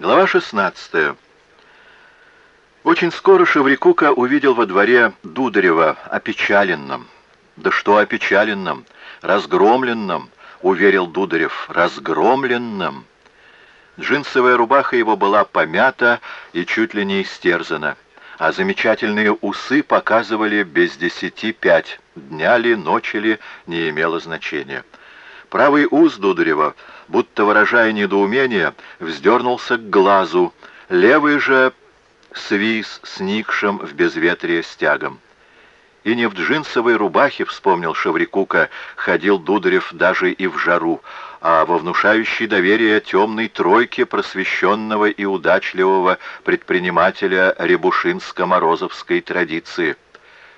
Глава 16. Очень скоро Шеврикука увидел во дворе Дударева опечаленным. «Да что опечаленным? Разгромленным!» — уверил Дударев. «Разгромленным!» Джинсовая рубаха его была помята и чуть ли не истерзана, а замечательные усы показывали без десяти пять. Дня ли, ночи ли, не имело значения. Правый ус Дударева, будто выражая недоумение, вздернулся к глазу, левый же свис сникшим в безветрие стягом. И не в джинсовой рубахе, вспомнил Шеврикука, ходил Дударев даже и в жару, а во внушающей доверие темной тройке просвещенного и удачливого предпринимателя рябушинско-морозовской традиции.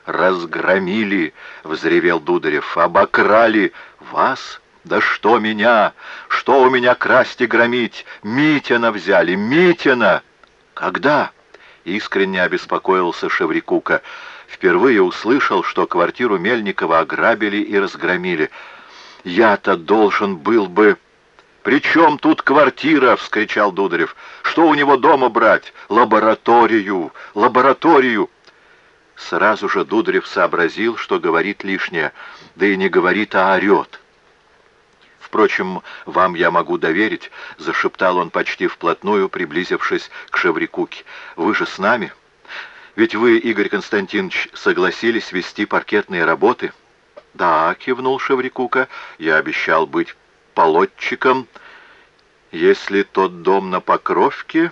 «Разгромили!» — взревел Дударев. «Обокрали! Вас? Да что меня? Что у меня красть и громить? Митина взяли! Митина!» «Когда?» — искренне обеспокоился Шеврикука. Впервые услышал, что квартиру Мельникова ограбили и разгромили. «Я-то должен был бы...» «При чем тут квартира?» — вскричал Дударев. «Что у него дома брать? Лабораторию! Лабораторию!» Сразу же Дударев сообразил, что говорит лишнее, да и не говорит, а орет. «Впрочем, вам я могу доверить», — зашептал он почти вплотную, приблизившись к Шеврикуке. «Вы же с нами? Ведь вы, Игорь Константинович, согласились вести паркетные работы?» «Да», — кивнул Шеврикука, — «я обещал быть полотчиком. Если тот дом на Покровке...»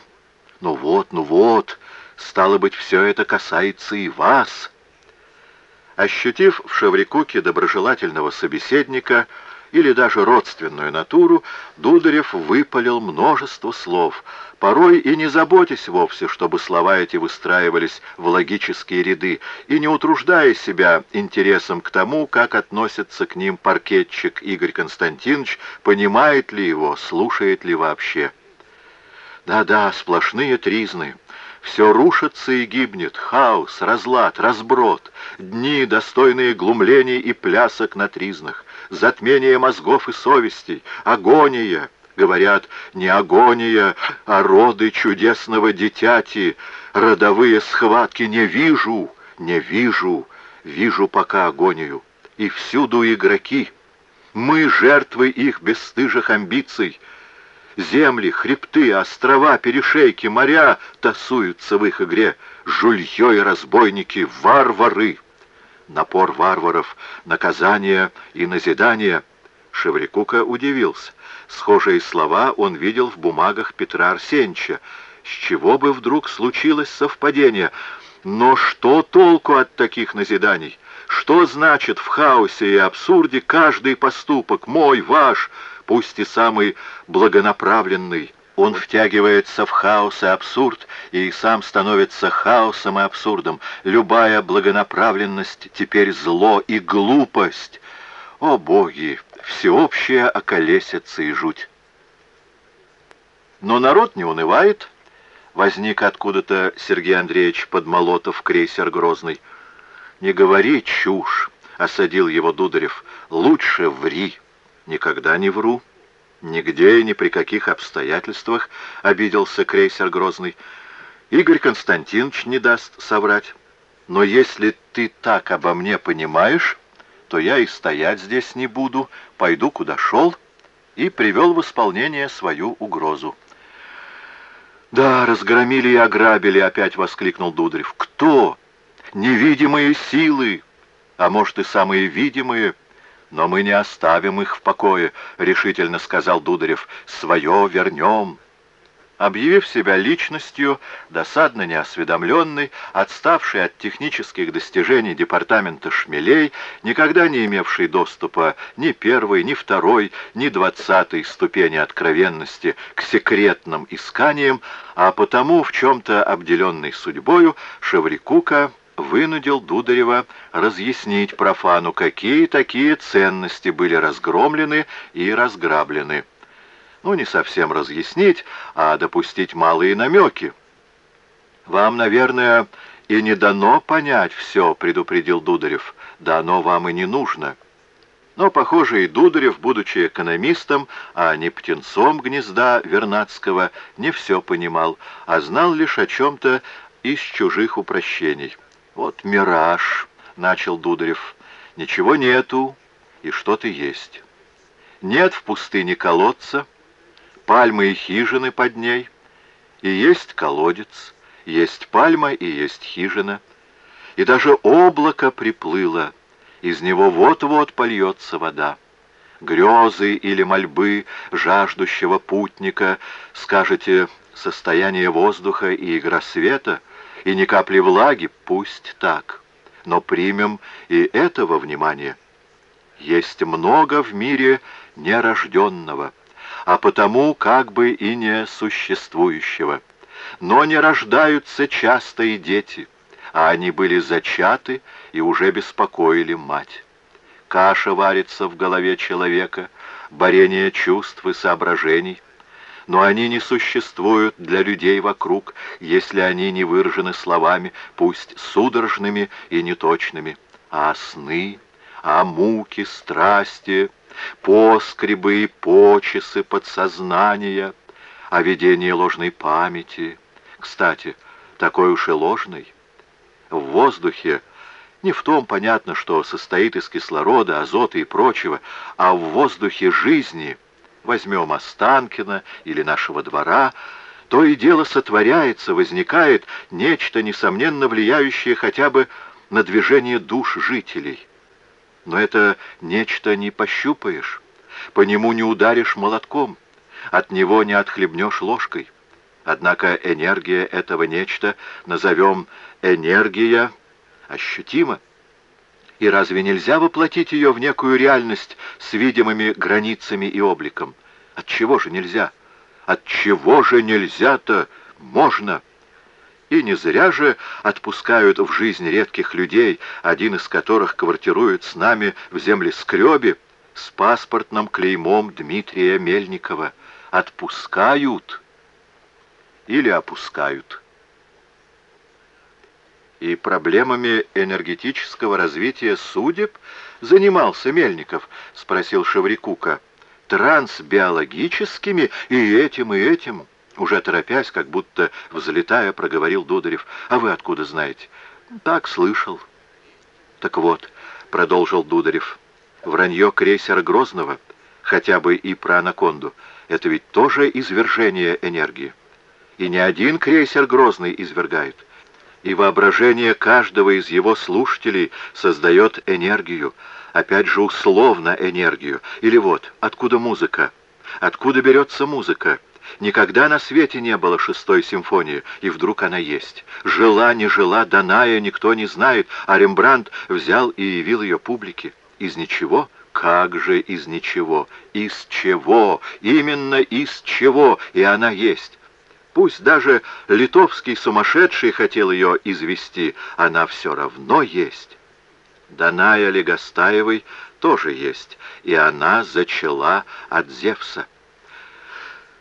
«Ну вот, ну вот, стало быть, все это касается и вас». Ощутив в Шеврикуке доброжелательного собеседника, — или даже родственную натуру, Дударев выпалил множество слов, порой и не заботясь вовсе, чтобы слова эти выстраивались в логические ряды, и не утруждая себя интересом к тому, как относится к ним паркетчик Игорь Константинович, понимает ли его, слушает ли вообще. Да-да, сплошные тризны. Все рушится и гибнет, хаос, разлад, разброд, дни, достойные глумлений и плясок на тризнах затмение мозгов и совестей, агония. Говорят, не агония, а роды чудесного дитяти, родовые схватки не вижу, не вижу, вижу пока агонию. И всюду игроки. Мы жертвы их бесстыжих амбиций. Земли, хребты, острова, перешейки, моря тасуются в их игре. Жульё и разбойники, варвары напор варваров, наказание и назидание. Шеврикука удивился. Схожие слова он видел в бумагах Петра Арсеньевича. С чего бы вдруг случилось совпадение? Но что толку от таких назиданий? Что значит в хаосе и абсурде каждый поступок, мой, ваш, пусть и самый благонаправленный? Он втягивается в хаос и абсурд, и сам становится хаосом и абсурдом. Любая благонаправленность теперь зло и глупость. О, боги! Всеобщая околесица и жуть. Но народ не унывает. Возник откуда-то Сергей Андреевич Подмолотов, крейсер Грозный. «Не говори чушь», — осадил его Дударев. «Лучше ври». «Никогда не вру». Нигде и ни при каких обстоятельствах обиделся крейсер Грозный. Игорь Константинович не даст соврать. Но если ты так обо мне понимаешь, то я и стоять здесь не буду, пойду куда шел, и привел в исполнение свою угрозу. «Да, разгромили и ограбили», — опять воскликнул Дударев. «Кто? Невидимые силы, а может и самые видимые». «Но мы не оставим их в покое», — решительно сказал Дударев. «Свое вернем». Объявив себя личностью, досадно неосведомленный, отставший от технических достижений департамента шмелей, никогда не имевший доступа ни первой, ни второй, ни двадцатой ступени откровенности к секретным исканиям, а потому в чем-то обделенный судьбою, Шеврикука вынудил Дударева разъяснить профану, какие такие ценности были разгромлены и разграблены. Ну, не совсем разъяснить, а допустить малые намеки. «Вам, наверное, и не дано понять все», — предупредил Дударев. «Да оно вам и не нужно». Но, похоже, и Дударев, будучи экономистом, а не птенцом гнезда Вернадского, не все понимал, а знал лишь о чем-то из чужих упрощений. «Вот мираж», — начал Дударев, — «ничего нету, и что-то есть. Нет в пустыне колодца, пальмы и хижины под ней, и есть колодец, есть пальма и есть хижина, и даже облако приплыло, из него вот-вот польется вода. Грезы или мольбы жаждущего путника, скажете, состояние воздуха и игра света, и ни капли влаги, пусть так. Но примем и этого внимания. Есть много в мире нерожденного, а потому как бы и не существующего. Но не рождаются часто и дети, а они были зачаты и уже беспокоили мать. Каша варится в голове человека, борение чувств и соображений, но они не существуют для людей вокруг, если они не выражены словами, пусть судорожными и неточными, а сны — а муки, страсти, поскребы, почесы подсознания, о видении ложной памяти. Кстати, такой уж и ложный. В воздухе не в том понятно, что состоит из кислорода, азота и прочего, а в воздухе жизни, возьмем Останкина или нашего двора, то и дело сотворяется, возникает нечто, несомненно, влияющее хотя бы на движение душ жителей. Но это нечто не пощупаешь, по нему не ударишь молотком, от него не отхлебнешь ложкой. Однако энергия этого нечто, назовем энергия, ощутима. И разве нельзя воплотить ее в некую реальность с видимыми границами и обликом? От чего же нельзя? От чего же нельзя-то? Можно. И не зря же отпускают в жизнь редких людей, один из которых квартирует с нами в землескребе, с паспортным клеймом Дмитрия Мельникова. Отпускают или опускают. И проблемами энергетического развития судеб занимался Мельников, спросил Шеврикука. Трансбиологическими и этим, и этим. Уже торопясь, как будто взлетая, проговорил Дударев. «А вы откуда знаете?» «Так слышал». «Так вот», — продолжил Дударев, — «вранье крейсера Грозного, хотя бы и про анаконду, это ведь тоже извержение энергии. И не один крейсер Грозный извергает, и воображение каждого из его слушателей создает энергию, опять же условно энергию. Или вот, откуда музыка? Откуда берется музыка? Никогда на свете не было шестой симфонии, и вдруг она есть. Жила, не жила, даная, никто не знает, а Рембрандт взял и явил ее публике. Из ничего? Как же из ничего? Из чего? Именно из чего? И она есть. Пусть даже литовский сумасшедший хотел ее извести, она все равно есть. Даная Легостаевой тоже есть, и она зачала от Зевса.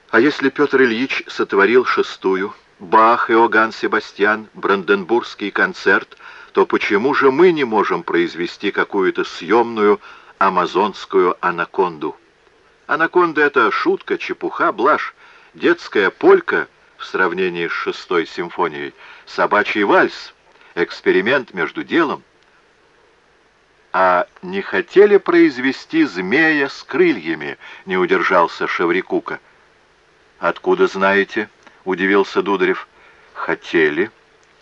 А если Петр Ильич сотворил шестую, Бах, Иоганн Себастьян, Бранденбургский концерт, то почему же мы не можем произвести какую-то съемную амазонскую анаконду? Анаконда — это шутка, чепуха, блажь, детская полька в сравнении с шестой симфонией, собачий вальс, эксперимент между делом. А не хотели произвести змея с крыльями, не удержался Шеврикука. «Откуда знаете?» — удивился Дударев. «Хотели.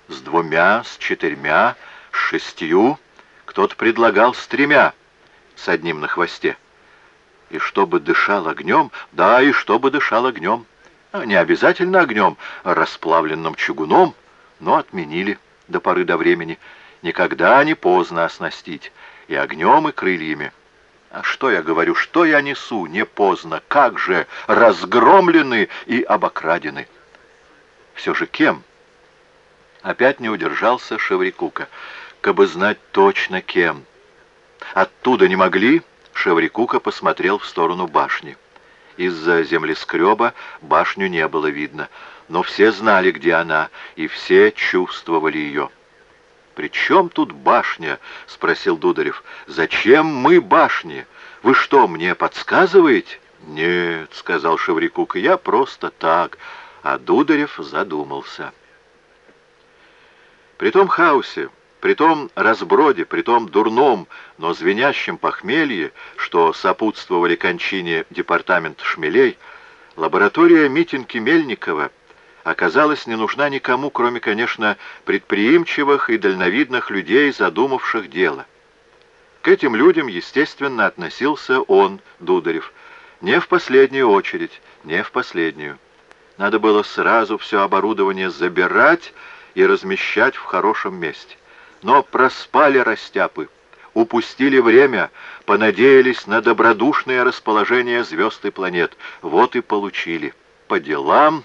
С двумя, с четырьмя, с шестью. Кто-то предлагал с тремя, с одним на хвосте. И чтобы дышал огнем? Да, и чтобы дышал огнем. А не обязательно огнем, а расплавленным чугуном, но отменили до поры до времени. Никогда не поздно оснастить и огнем, и крыльями». А что я говорю, что я несу? Не поздно. Как же разгромлены и обокрадены. Все же кем? Опять не удержался Шеврикука. Кабы знать точно кем. Оттуда не могли? Шеврикука посмотрел в сторону башни. Из-за землескреба башню не было видно, но все знали, где она, и все чувствовали ее. «При чем тут башня?» — спросил Дударев. «Зачем мы башни? Вы что, мне подсказываете?» «Нет», — сказал Шеврикука, — «я просто так». А Дударев задумался. При том хаосе, при том разброде, при том дурном, но звенящем похмелье, что сопутствовали кончине департамента шмелей, лаборатория Митинки Мельникова оказалась не нужна никому, кроме, конечно, предприимчивых и дальновидных людей, задумавших дело. К этим людям, естественно, относился он, Дударев, не в последнюю очередь, не в последнюю. Надо было сразу все оборудование забирать и размещать в хорошем месте. Но проспали растяпы, упустили время, понадеялись на добродушное расположение звезд и планет. Вот и получили. По делам,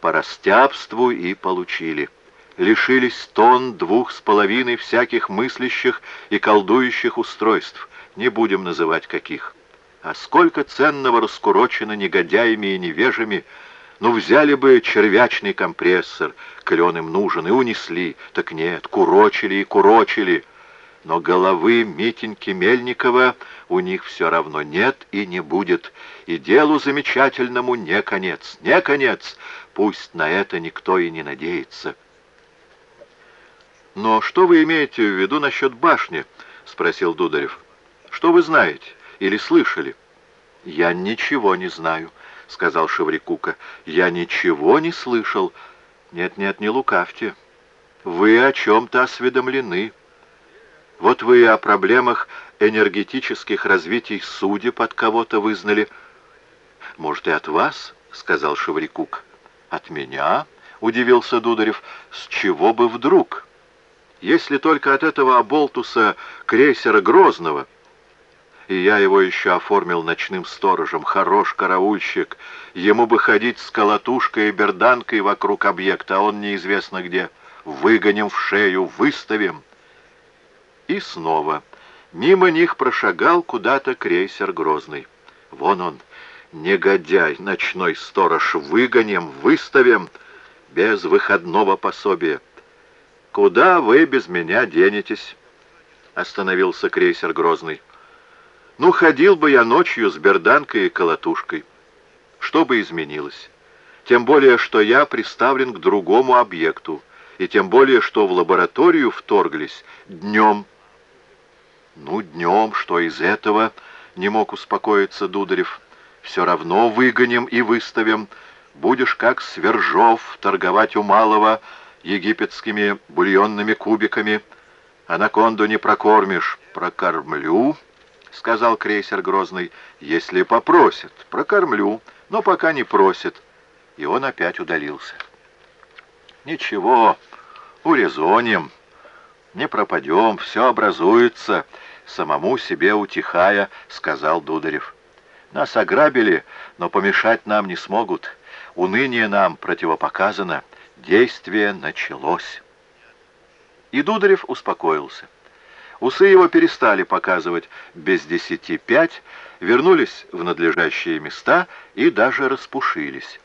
по растяпству и получили. Лишились тонн двух с половиной всяких мыслящих и колдующих устройств. Не будем называть каких. А сколько ценного раскурочено негодяями и невежами, ну, взяли бы червячный компрессор, колен им нужен, и унесли. Так нет, курочили и курочили. Но головы Митеньки Мельникова у них все равно нет и не будет. И делу замечательному не конец, не конец. Пусть на это никто и не надеется. «Но что вы имеете в виду насчет башни?» — спросил Дударев. «Что вы знаете или слышали?» «Я ничего не знаю», — сказал Шеврикука. «Я ничего не слышал. Нет-нет, не лукавьте. Вы о чем-то осведомлены. Вот вы о проблемах энергетических развитий судеб от кого-то вызнали. Может, и от вас?» — сказал Шеврикук. «От меня?» — удивился Дударев. «С чего бы вдруг? Если только от этого оболтуса крейсера Грозного...» и я его еще оформил ночным сторожем. Хорош караульщик. Ему бы ходить с колотушкой и берданкой вокруг объекта, а он неизвестно где. Выгоним в шею, выставим. И снова. Мимо них прошагал куда-то крейсер Грозный. Вон он, негодяй, ночной сторож. Выгоним, выставим, без выходного пособия. «Куда вы без меня денетесь?» Остановился крейсер Грозный. Ну, ходил бы я ночью с берданкой и колотушкой. Что бы изменилось? Тем более, что я приставлен к другому объекту, и тем более, что в лабораторию вторглись днем. Ну, днем, что из этого, не мог успокоиться Дударев. Все равно выгоним и выставим. Будешь как Свержов торговать у малого египетскими бульонными кубиками. Анаконду не прокормишь. Прокормлю, — сказал крейсер Грозный, — «если попросит, прокормлю, но пока не просит». И он опять удалился. «Ничего, урезоним, не пропадем, все образуется», — самому себе утихая, сказал Дударев. «Нас ограбили, но помешать нам не смогут. Уныние нам противопоказано, действие началось». И Дударев успокоился. Усы его перестали показывать без десяти пять, вернулись в надлежащие места и даже распушились.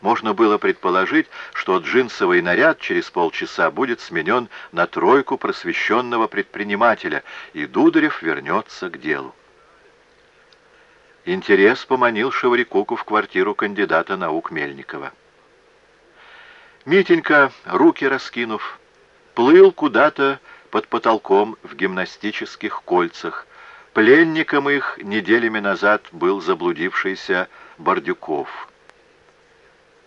Можно было предположить, что джинсовый наряд через полчаса будет сменен на тройку просвещенного предпринимателя, и Дударев вернется к делу. Интерес поманил Шеврикуку в квартиру кандидата наук Мельникова. Митенька, руки раскинув, плыл куда-то под потолком в гимнастических кольцах. Пленником их неделями назад был заблудившийся Бордюков.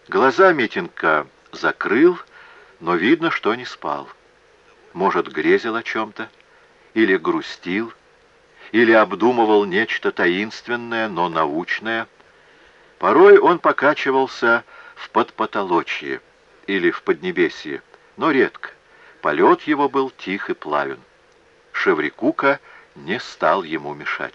Глаза Митенко закрыл, но видно, что не спал. Может, грезил о чем-то, или грустил, или обдумывал нечто таинственное, но научное. Порой он покачивался в подпотолочье или в поднебесье, но редко. Полет его был тих и плавен. Шеврикука не стал ему мешать.